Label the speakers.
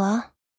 Speaker 1: は